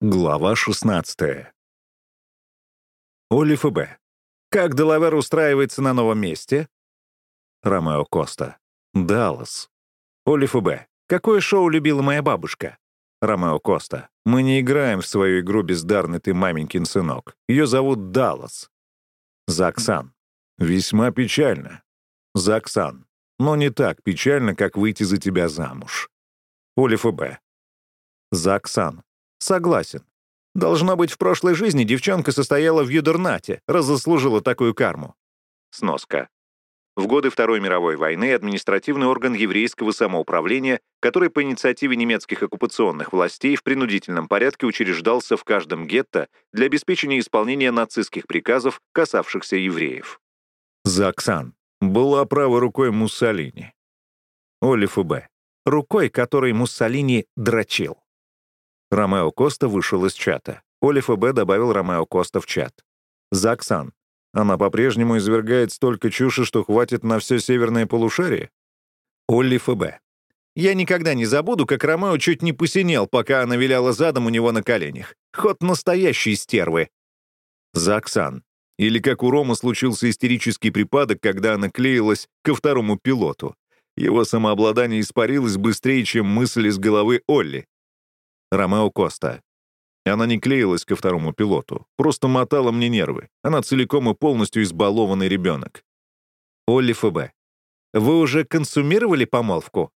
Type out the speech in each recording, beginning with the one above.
Глава 16. Олив и Б. Как Делавер устраивается на новом месте? Ромео Коста. Даллас. Олив и Б. Какое шоу любила моя бабушка? Ромео Коста. Мы не играем в свою игру бездарный ты маменькин сынок. Ее зовут Даллас. Заксан. Весьма печально. Заксан. Но не так печально, как выйти за тебя замуж. Олив и Б. Заксан. Согласен. Должно быть, в прошлой жизни девчонка состояла в юдернате, раз заслужила такую карму. Сноска. В годы Второй мировой войны административный орган еврейского самоуправления, который по инициативе немецких оккупационных властей в принудительном порядке учреждался в каждом гетто для обеспечения исполнения нацистских приказов, касавшихся евреев. Заксан. Была правой рукой Муссолини. Олиф Б. Рукой, которой Муссолини дрочил. Ромео Коста вышел из чата. Олив Б добавил Ромео Коста в чат. Заксан. Она по-прежнему извергает столько чуши, что хватит на все северное полушарие? Олив и Б. Я никогда не забуду, как Ромео чуть не посинел, пока она виляла задом у него на коленях. Ход настоящей стервы. Заксан. Или как у Рома случился истерический припадок, когда она клеилась ко второму пилоту. Его самообладание испарилось быстрее, чем мысль из головы Олли. Ромео Коста. Она не клеилась ко второму пилоту, просто мотала мне нервы. Она целиком и полностью избалованный ребенок. Олли ФБ. Вы уже консумировали помолвку?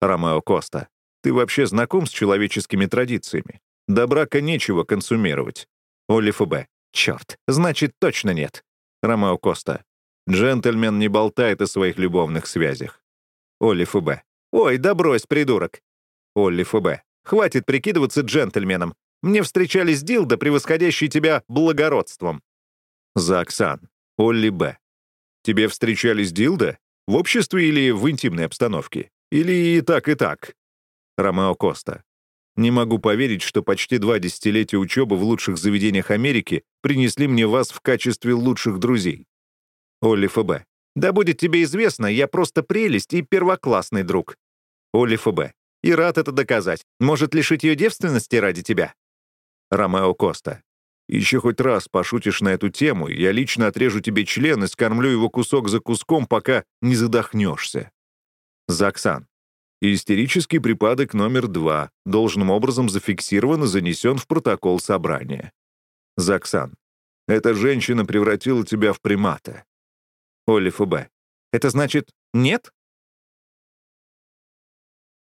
Ромео Коста. Ты вообще знаком с человеческими традициями? До брака нечего консумировать. Олли ФБ. Черт, значит, точно нет. Ромео Коста. Джентльмен не болтает о своих любовных связях. Олли ФБ. Ой, да брось, придурок. Олли ФБ. Хватит прикидываться джентльменом. Мне встречались дилда, превосходящие тебя благородством. Заксан. Олли Б. Тебе встречались дилда? В обществе или в интимной обстановке? Или и так, и так? Ромео Коста. Не могу поверить, что почти два десятилетия учебы в лучших заведениях Америки принесли мне вас в качестве лучших друзей. Олли ФБ. Да будет тебе известно, я просто прелесть и первоклассный друг. Олли ФБ и рад это доказать. Может, лишить ее девственности ради тебя?» Ромео Коста. «Еще хоть раз пошутишь на эту тему, я лично отрежу тебе член и скормлю его кусок за куском, пока не задохнешься». Заксан. Истерический припадок номер два должным образом зафиксирован и занесен в протокол собрания. Заксан. Эта женщина превратила тебя в примата. Олиф Б. Это значит нет?